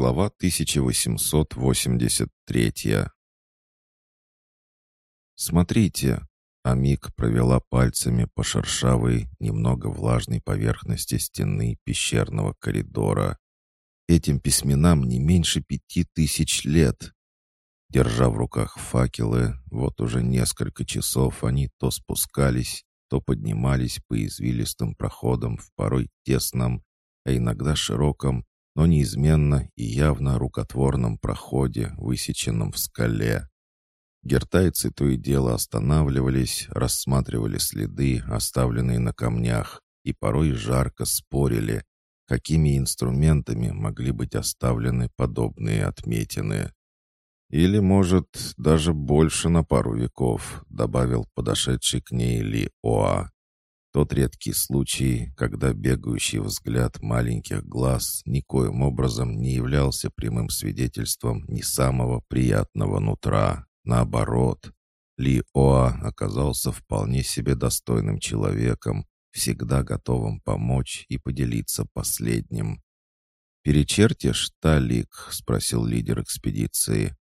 Глава 1883 «Смотрите!» — Амик провела пальцами по шершавой, немного влажной поверхности стены пещерного коридора. «Этим письменам не меньше пяти тысяч лет!» Держа в руках факелы, вот уже несколько часов они то спускались, то поднимались по извилистым проходам в порой тесном, а иногда широком, но неизменно и явно рукотворном проходе, высеченном в скале. Гертайцы то и дело останавливались, рассматривали следы, оставленные на камнях, и порой жарко спорили, какими инструментами могли быть оставлены подобные отметины. «Или, может, даже больше на пару веков», — добавил подошедший к ней Ли Оа. Тот редкий случай, когда бегающий взгляд маленьких глаз никоим образом не являлся прямым свидетельством не самого приятного нутра. Наоборот, Ли Оа оказался вполне себе достойным человеком, всегда готовым помочь и поделиться последним. «Перечертишь, Талик?» — спросил лидер экспедиции.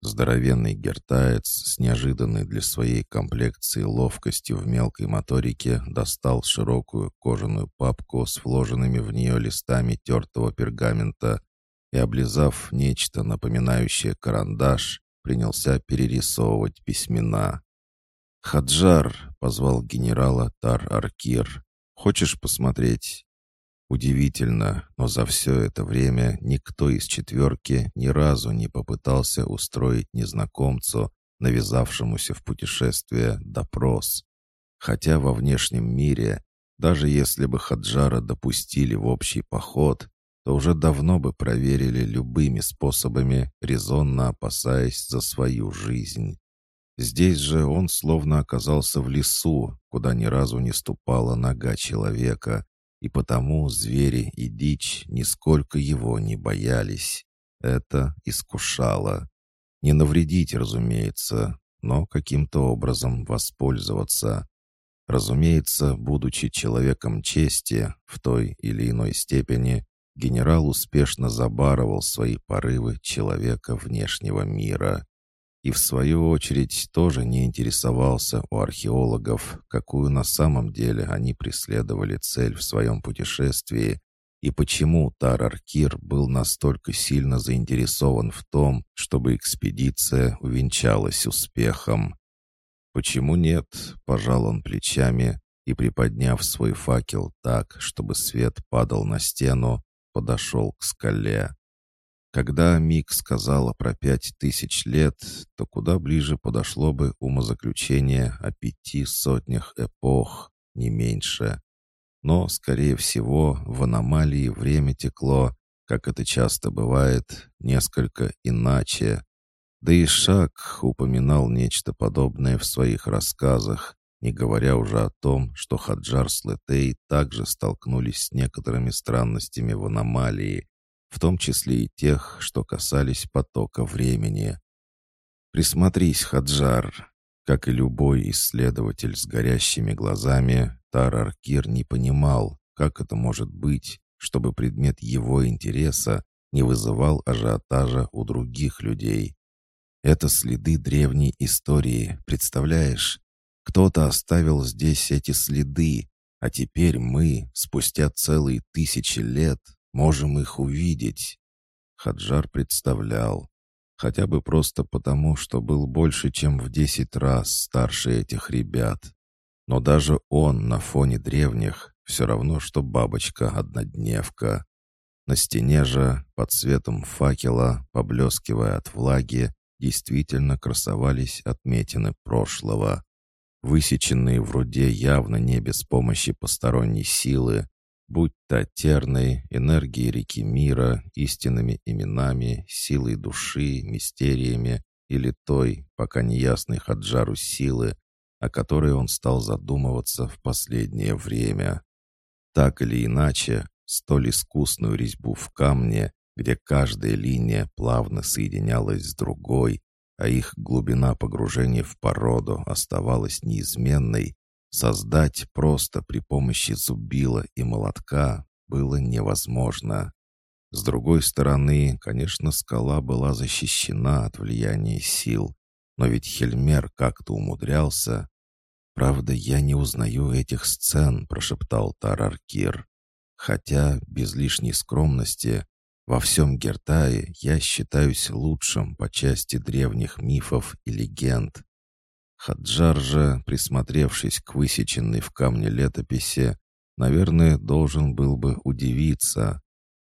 Здоровенный гертаец с неожиданной для своей комплекции ловкостью в мелкой моторике достал широкую кожаную папку с вложенными в нее листами тертого пергамента и, облизав нечто напоминающее карандаш, принялся перерисовывать письмена. «Хаджар!» — позвал генерала Тар-Аркир. «Хочешь посмотреть?» Удивительно, но за все это время никто из четверки ни разу не попытался устроить незнакомцу, навязавшемуся в путешествие, допрос. Хотя во внешнем мире, даже если бы Хаджара допустили в общий поход, то уже давно бы проверили любыми способами, резонно опасаясь за свою жизнь. Здесь же он словно оказался в лесу, куда ни разу не ступала нога человека, и потому звери и дичь нисколько его не боялись. Это искушало. Не навредить, разумеется, но каким-то образом воспользоваться. Разумеется, будучи человеком чести в той или иной степени, генерал успешно забарывал свои порывы человека внешнего мира и в свою очередь тоже не интересовался у археологов, какую на самом деле они преследовали цель в своем путешествии и почему Тараркир был настолько сильно заинтересован в том, чтобы экспедиция увенчалась успехом. «Почему нет?» — пожал он плечами и, приподняв свой факел так, чтобы свет падал на стену, подошел к скале. Когда Мик сказала про пять тысяч лет, то куда ближе подошло бы умозаключение о пяти сотнях эпох, не меньше. Но, скорее всего, в аномалии время текло, как это часто бывает, несколько иначе. Да и Шак упоминал нечто подобное в своих рассказах, не говоря уже о том, что Хаджар с Летей также столкнулись с некоторыми странностями в аномалии, в том числе и тех, что касались потока времени. Присмотрись, Хаджар. Как и любой исследователь с горящими глазами, Тар-Аркир не понимал, как это может быть, чтобы предмет его интереса не вызывал ажиотажа у других людей. Это следы древней истории, представляешь? Кто-то оставил здесь эти следы, а теперь мы, спустя целые тысячи лет, Можем их увидеть. Хаджар представлял. Хотя бы просто потому, что был больше, чем в десять раз старше этих ребят. Но даже он на фоне древних все равно, что бабочка-однодневка. На стене же, под светом факела, поблескивая от влаги, действительно красовались отметины прошлого. Высеченные в руде явно не без помощи посторонней силы, будь то терной, энергией реки мира, истинными именами, силой души, мистериями или той, пока неясной Хаджару силы, о которой он стал задумываться в последнее время. Так или иначе, столь искусную резьбу в камне, где каждая линия плавно соединялась с другой, а их глубина погружения в породу оставалась неизменной, Создать просто при помощи зубила и молотка было невозможно. С другой стороны, конечно, скала была защищена от влияния сил, но ведь Хельмер как-то умудрялся. «Правда, я не узнаю этих сцен», — прошептал Тараркир. «Хотя, без лишней скромности, во всем Гертае я считаюсь лучшим по части древних мифов и легенд. Хаджар же, присмотревшись к высеченной в камне летописи, наверное, должен был бы удивиться.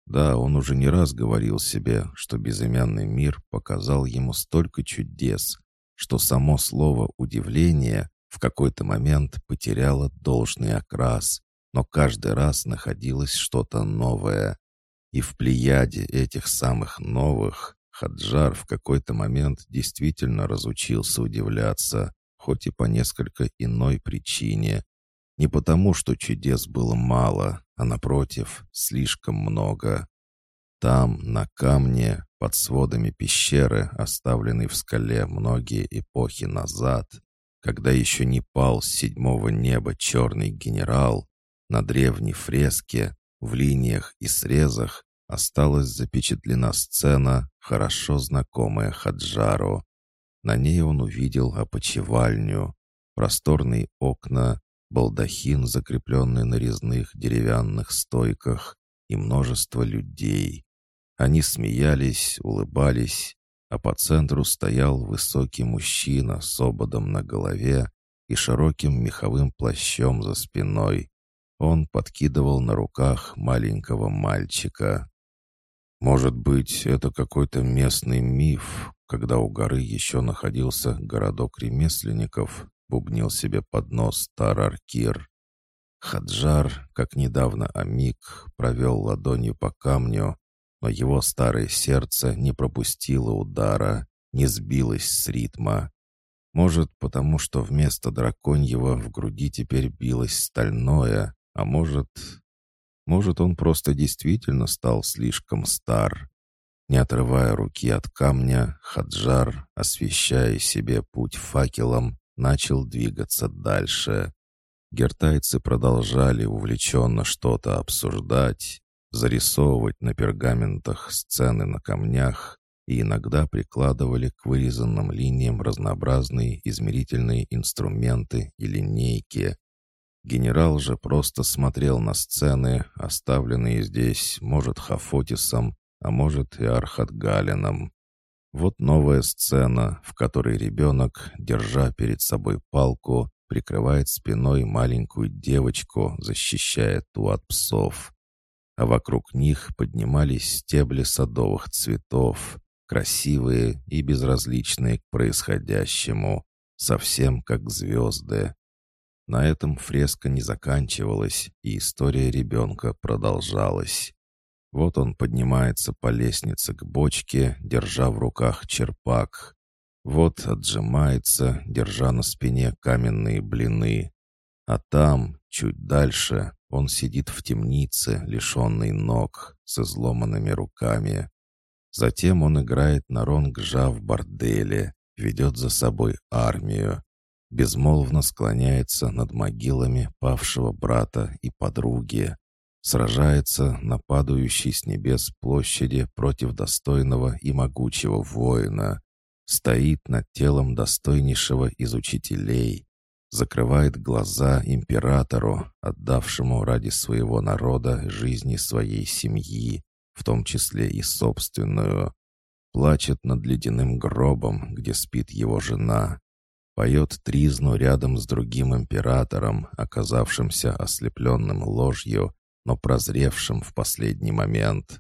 Да, он уже не раз говорил себе, что безымянный мир показал ему столько чудес, что само слово «удивление» в какой-то момент потеряло должный окрас, но каждый раз находилось что-то новое. И в плеяде этих самых новых Хаджар в какой-то момент действительно разучился удивляться, хоть и по несколько иной причине. Не потому, что чудес было мало, а напротив, слишком много. Там, на камне, под сводами пещеры, оставленной в скале многие эпохи назад, когда еще не пал с седьмого неба черный генерал, на древней фреске, в линиях и срезах осталась запечатлена сцена, хорошо знакомая Хаджару. На ней он увидел опочивальню, просторные окна, балдахин, закрепленный на резных деревянных стойках, и множество людей. Они смеялись, улыбались, а по центру стоял высокий мужчина с ободом на голове и широким меховым плащом за спиной. Он подкидывал на руках маленького мальчика. Может быть, это какой-то местный миф, когда у горы еще находился городок ремесленников, бубнил себе под нос Тараркир. Хаджар, как недавно Амик, провел ладонью по камню, но его старое сердце не пропустило удара, не сбилось с ритма. Может, потому что вместо драконьего в груди теперь билось стальное, а может... Может, он просто действительно стал слишком стар. Не отрывая руки от камня, Хаджар, освещая себе путь факелом, начал двигаться дальше. Гертайцы продолжали увлеченно что-то обсуждать, зарисовывать на пергаментах сцены на камнях и иногда прикладывали к вырезанным линиям разнообразные измерительные инструменты и линейки, Генерал же просто смотрел на сцены, оставленные здесь, может, Хафотисом, а может и Архатгалином. Вот новая сцена, в которой ребенок, держа перед собой палку, прикрывает спиной маленькую девочку, защищая ту от псов. А вокруг них поднимались стебли садовых цветов, красивые и безразличные к происходящему, совсем как звезды. На этом фреска не заканчивалась, и история ребенка продолжалась. Вот он поднимается по лестнице к бочке, держа в руках черпак. Вот отжимается, держа на спине каменные блины. А там, чуть дальше, он сидит в темнице, лишенный ног, с изломанными руками. Затем он играет на ронгжа в борделе, ведет за собой армию безмолвно склоняется над могилами павшего брата и подруги, сражается на падающей с небес площади против достойного и могучего воина, стоит над телом достойнейшего из учителей, закрывает глаза императору, отдавшему ради своего народа жизни своей семьи, в том числе и собственную, плачет над ледяным гробом, где спит его жена, Поет тризну рядом с другим императором, оказавшимся ослепленным ложью, но прозревшим в последний момент.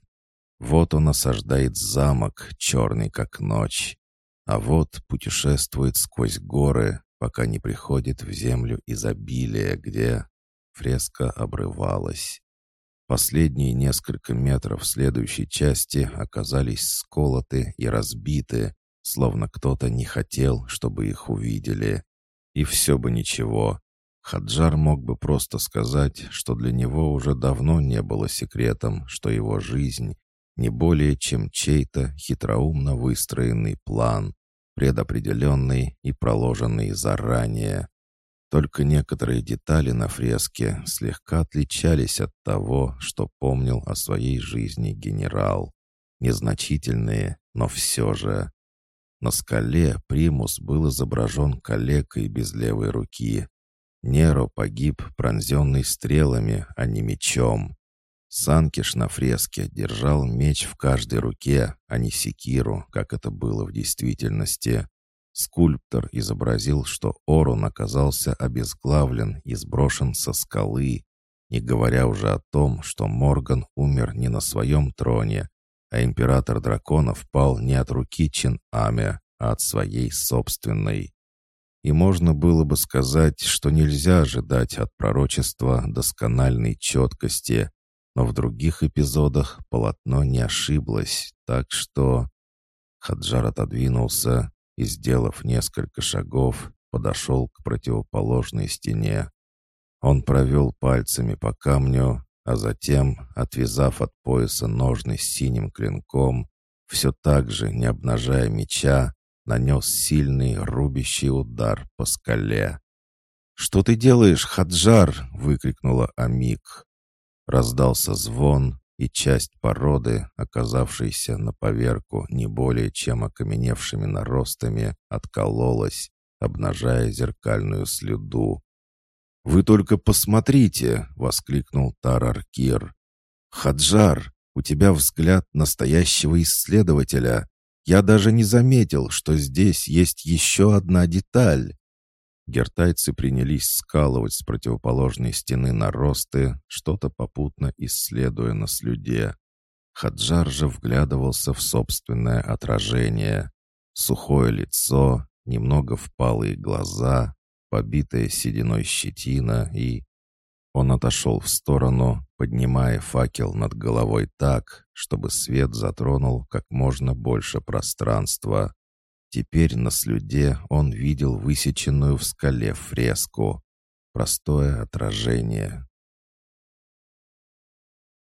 Вот он осаждает замок, черный как ночь. А вот путешествует сквозь горы, пока не приходит в землю изобилия, где фреска обрывалась. Последние несколько метров следующей части оказались сколоты и разбиты, словно кто-то не хотел, чтобы их увидели. И все бы ничего. Хаджар мог бы просто сказать, что для него уже давно не было секретом, что его жизнь не более чем чей-то хитроумно выстроенный план, предопределенный и проложенный заранее. Только некоторые детали на фреске слегка отличались от того, что помнил о своей жизни генерал. Незначительные, но все же. На скале Примус был изображен калекой без левой руки. Неро погиб, пронзенный стрелами, а не мечом. Санкиш на фреске держал меч в каждой руке, а не секиру, как это было в действительности. Скульптор изобразил, что Орун оказался обезглавлен и сброшен со скалы, не говоря уже о том, что Морган умер не на своем троне, а император драконов пал не от руки Чин-Аме, а от своей собственной. И можно было бы сказать, что нельзя ожидать от пророчества доскональной четкости, но в других эпизодах полотно не ошиблось, так что... Хаджар отодвинулся и, сделав несколько шагов, подошел к противоположной стене. Он провел пальцами по камню, а затем, отвязав от пояса ножны с синим клинком, все так же, не обнажая меча, нанес сильный рубящий удар по скале. «Что ты делаешь, Хаджар?» — выкрикнула Амик. Раздался звон, и часть породы, оказавшейся на поверку не более чем окаменевшими наростами, откололась, обнажая зеркальную следу. «Вы только посмотрите!» — воскликнул Тараркир. «Хаджар, у тебя взгляд настоящего исследователя. Я даже не заметил, что здесь есть еще одна деталь». Гертайцы принялись скалывать с противоположной стены наросты, что-то попутно исследуя на слюде. Хаджар же вглядывался в собственное отражение. Сухое лицо, немного впалые глаза, побитая сединой щетина и... Он отошел в сторону, поднимая факел над головой так, чтобы свет затронул как можно больше пространства. Теперь на слюде он видел высеченную в скале фреску. Простое отражение,